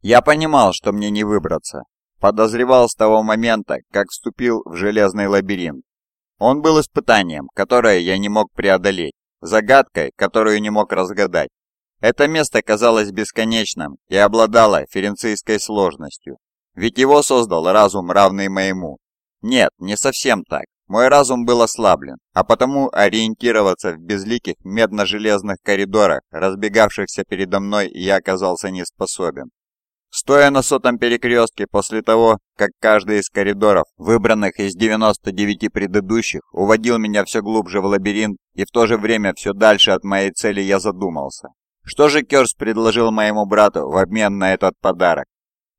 Я понимал, что мне не выбраться. Подозревал с того момента, как вступил в железный лабиринт. Он был испытанием, которое я не мог преодолеть, загадкой, которую не мог разгадать. Это место казалось бесконечным и обладало ференцийской сложностью, ведь его создал разум, равный моему. Нет, не совсем так. Мой разум был ослаблен, а потому ориентироваться в безликих медно-железных коридорах, разбегавшихся передо мной, я оказался не способен. Стоя на сотом перекрестке после того, как каждый из коридоров, выбранных из 99 предыдущих, уводил меня все глубже в лабиринт и в то же время все дальше от моей цели, я задумался. Что же Керс предложил моему брату в обмен на этот подарок?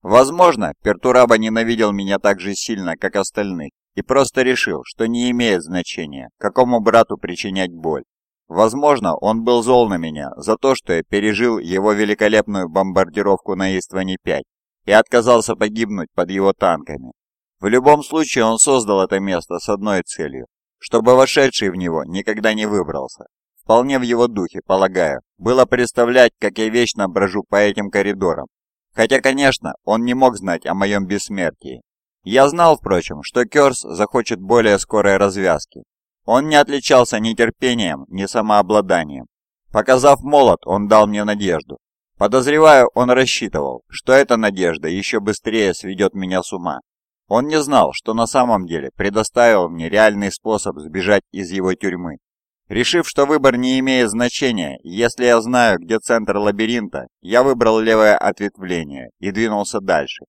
Возможно, Пертураба ненавидел меня так же сильно, как остальных, и просто решил, что не имеет значения, какому брату причинять боль. Возможно, он был зол на меня за то, что я пережил его великолепную бомбардировку на Истване-5 и отказался погибнуть под его танками. В любом случае, он создал это место с одной целью, чтобы вошедший в него никогда не выбрался. Вполне в его духе, полагаю, было представлять, как я вечно брожу по этим коридорам, Хотя, конечно, он не мог знать о моем бессмертии. Я знал, впрочем, что Керс захочет более скорой развязки. Он не отличался ни терпением, ни самообладанием. Показав молот, он дал мне надежду. Подозреваю, он рассчитывал, что эта надежда еще быстрее сведет меня с ума. Он не знал, что на самом деле предоставил мне реальный способ сбежать из его тюрьмы. Решив, что выбор не имеет значения, если я знаю, где центр лабиринта, я выбрал левое ответвление и двинулся дальше.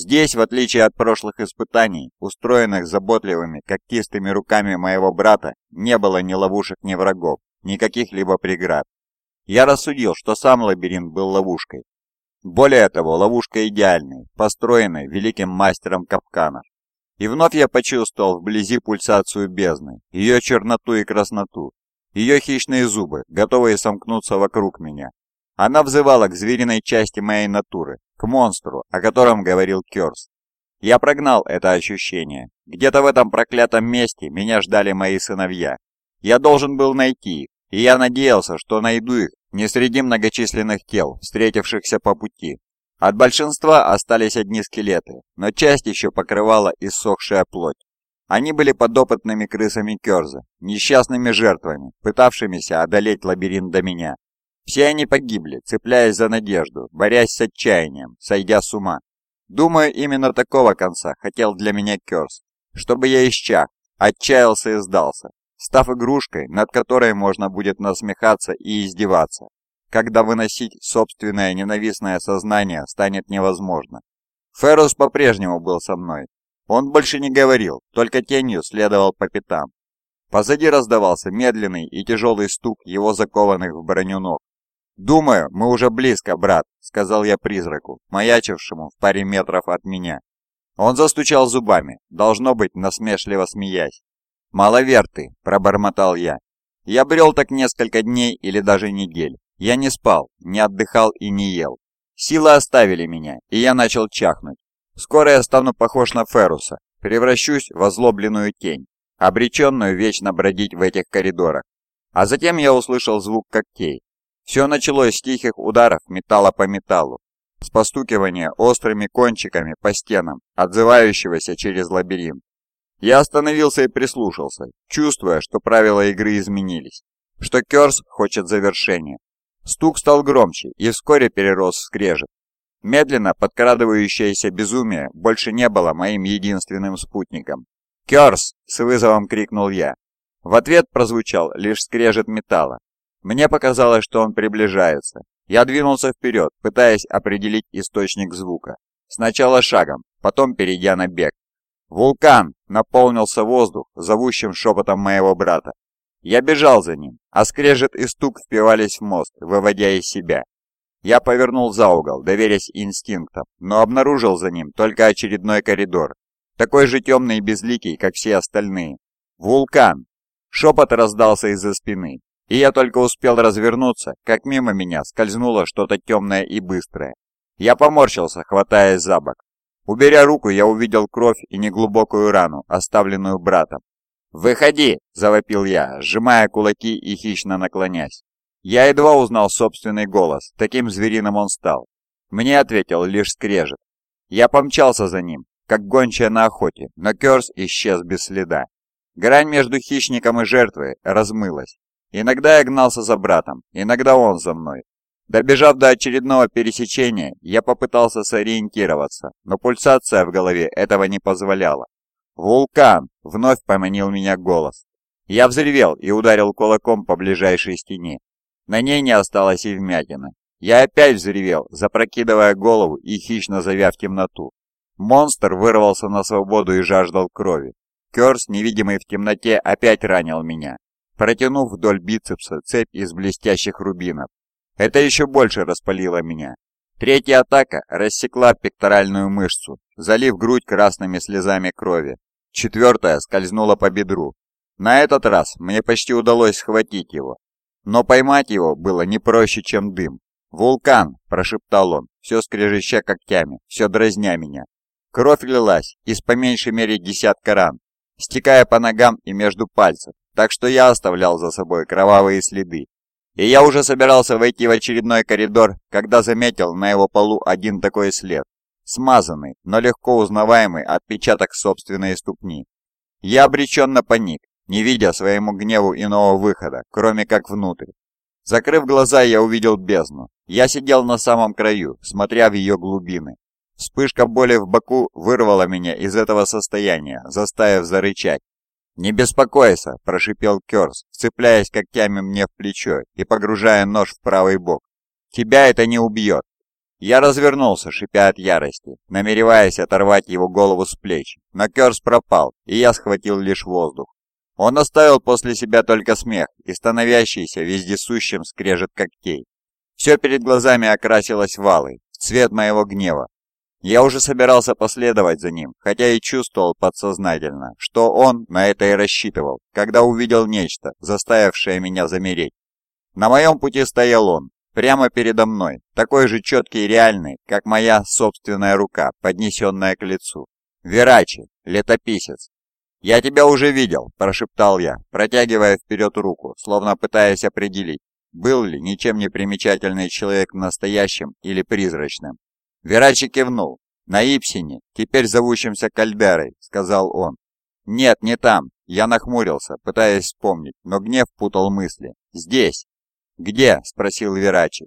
Здесь, в отличие от прошлых испытаний, устроенных заботливыми, когтистыми руками моего брата, не было ни ловушек, ни врагов, ни каких-либо преград. Я рассудил, что сам лабиринт был ловушкой. Более того, ловушка идеальной, построенной великим мастером капканов. И вновь я почувствовал вблизи пульсацию бездны, ее черноту и красноту, ее хищные зубы, готовые сомкнуться вокруг меня. Она взывала к звериной части моей натуры, к монстру, о котором говорил Керс. Я прогнал это ощущение. Где-то в этом проклятом месте меня ждали мои сыновья. Я должен был найти их, и я надеялся, что найду их не среди многочисленных тел, встретившихся по пути, от большинства остались одни скелеты, но часть еще покрывала иссохшая плоть. Они были подопытными крысами Керза, несчастными жертвами, пытавшимися одолеть лабиринт до меня. Все они погибли, цепляясь за надежду, борясь с отчаянием, сойдя с ума. Думаю, именно такого конца хотел для меня Керс, чтобы я исчах, отчаялся и сдался, став игрушкой, над которой можно будет насмехаться и издеваться когда выносить собственное ненавистное сознание станет невозможно. Феррус по-прежнему был со мной. Он больше не говорил, только тенью следовал по пятам. Позади раздавался медленный и тяжелый стук его закованных в броню ног. «Думаю, мы уже близко, брат», — сказал я призраку, маячившему в паре метров от меня. Он застучал зубами, должно быть, насмешливо смеясь. «Маловер ты», — пробормотал я. Я брел так несколько дней или даже недель. Я не спал, не отдыхал и не ел. Силы оставили меня, и я начал чахнуть. Скоро я стану похож на Феруса, превращусь в озлобленную тень, обреченную вечно бродить в этих коридорах. А затем я услышал звук когтей. Все началось с тихих ударов металла по металлу, с постукивания острыми кончиками по стенам, отзывающегося через лабиринт. Я остановился и прислушался, чувствуя, что правила игры изменились, что Керс хочет завершения. Стук стал громче и вскоре перерос в скрежет. Медленно подкрадывающееся безумие больше не было моим единственным спутником. «Кёрс!» — с вызовом крикнул я. В ответ прозвучал лишь скрежет металла. Мне показалось, что он приближается. Я двинулся вперед, пытаясь определить источник звука. Сначала шагом, потом перейдя на бег. «Вулкан!» — наполнился воздух, зовущим шепотом моего брата. Я бежал за ним, а скрежет и стук впивались в мост, выводя из себя. Я повернул за угол, доверясь инстинктам, но обнаружил за ним только очередной коридор, такой же темный и безликий, как все остальные. «Вулкан!» Шепот раздался из-за спины, и я только успел развернуться, как мимо меня скользнуло что-то темное и быстрое. Я поморщился, хватаясь за бок. Уберя руку, я увидел кровь и неглубокую рану, оставленную братом. «Выходи!» – завопил я, сжимая кулаки и хищно наклонясь. Я едва узнал собственный голос, таким звериным он стал. Мне ответил лишь скрежет. Я помчался за ним, как гончая на охоте, но Керс исчез без следа. Грань между хищником и жертвой размылась. Иногда я гнался за братом, иногда он за мной. Добежав до очередного пересечения, я попытался сориентироваться, но пульсация в голове этого не позволяла. «Вулкан!» — вновь поманил меня голос. Я взревел и ударил кулаком по ближайшей стене. На ней не осталось и вмятины. Я опять взревел, запрокидывая голову и хищно завяв темноту. Монстр вырвался на свободу и жаждал крови. Керс, невидимый в темноте, опять ранил меня, протянув вдоль бицепса цепь из блестящих рубинов. Это еще больше распалило меня. Третья атака рассекла пекторальную мышцу, залив грудь красными слезами крови. Четвертая скользнула по бедру. На этот раз мне почти удалось схватить его. Но поймать его было не проще, чем дым. «Вулкан!» – прошептал он, все скрежеща когтями, все дразня меня. Кровь лилась из по меньшей мере десятка ран, стекая по ногам и между пальцев, так что я оставлял за собой кровавые следы. И я уже собирался войти в очередной коридор, когда заметил на его полу один такой след. Смазанный, но легко узнаваемый отпечаток собственной ступни. Я обреченно паник, не видя своему гневу иного выхода, кроме как внутрь. Закрыв глаза, я увидел бездну. Я сидел на самом краю, смотря в ее глубины. Вспышка боли в боку вырвала меня из этого состояния, заставив зарычать. «Не беспокойся», – прошипел Керс, вцепляясь когтями мне в плечо и погружая нож в правый бок. «Тебя это не убьет». Я развернулся, шипя от ярости, намереваясь оторвать его голову с плеч, но Керс пропал, и я схватил лишь воздух. Он оставил после себя только смех и становящийся вездесущим скрежет когтей. Все перед глазами окрасилось валой, цвет моего гнева. Я уже собирался последовать за ним, хотя и чувствовал подсознательно, что он на это и рассчитывал, когда увидел нечто, заставившее меня замереть. На моем пути стоял он, прямо передо мной, такой же четкий и реальный, как моя собственная рука, поднесенная к лицу. Верачи, летописец, «Я тебя уже видел», – прошептал я, протягивая вперед руку, словно пытаясь определить, был ли ничем не примечательный человек настоящим или призрачным. Верачи кивнул. «На Ипсине, теперь зовущимся Кальдерой», – сказал он. «Нет, не там». Я нахмурился, пытаясь вспомнить, но гнев путал мысли. «Здесь». «Где?» – спросил Верачи.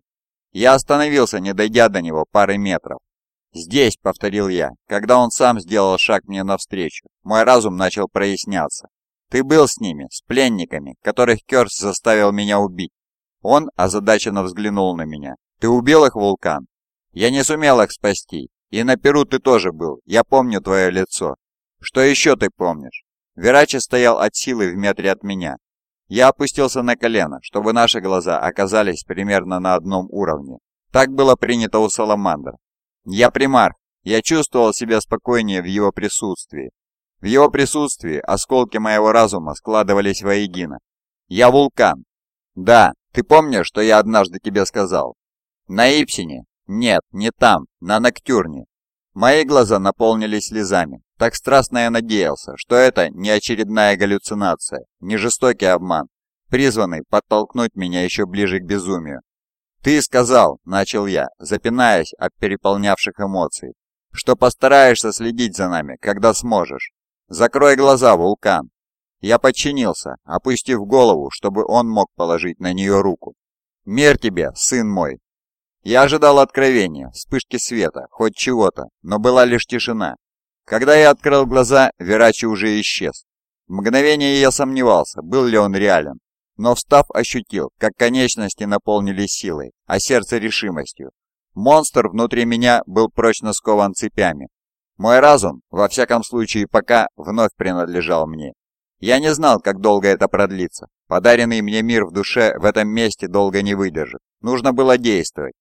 Я остановился, не дойдя до него пары метров. «Здесь», — повторил я, когда он сам сделал шаг мне навстречу. Мой разум начал проясняться. «Ты был с ними, с пленниками, которых Керс заставил меня убить». Он озадаченно взглянул на меня. «Ты убил их, Вулкан?» «Я не сумел их спасти. И на Перу ты тоже был. Я помню твое лицо». «Что еще ты помнишь?» Верачи стоял от силы в метре от меня. Я опустился на колено, чтобы наши глаза оказались примерно на одном уровне. Так было принято у Саламандра. Я примар. Я чувствовал себя спокойнее в его присутствии. В его присутствии осколки моего разума складывались воедино. Я вулкан. Да, ты помнишь, что я однажды тебе сказал? На Ипсине? Нет, не там, на Ноктюрне. Мои глаза наполнились слезами. Так страстно я надеялся, что это не очередная галлюцинация, не жестокий обман, призванный подтолкнуть меня еще ближе к безумию. «Ты сказал», — начал я, запинаясь от переполнявших эмоций, «что постараешься следить за нами, когда сможешь. Закрой глаза, вулкан». Я подчинился, опустив голову, чтобы он мог положить на нее руку. «Мир тебе, сын мой!» Я ожидал откровения, вспышки света, хоть чего-то, но была лишь тишина. Когда я открыл глаза, Верачи уже исчез. В мгновение я сомневался, был ли он реален, но встав ощутил, как конечности наполнились силой, а сердце решимостью. Монстр внутри меня был прочно скован цепями. Мой разум, во всяком случае пока, вновь принадлежал мне. Я не знал, как долго это продлится. Подаренный мне мир в душе в этом месте долго не выдержит. Нужно было действовать.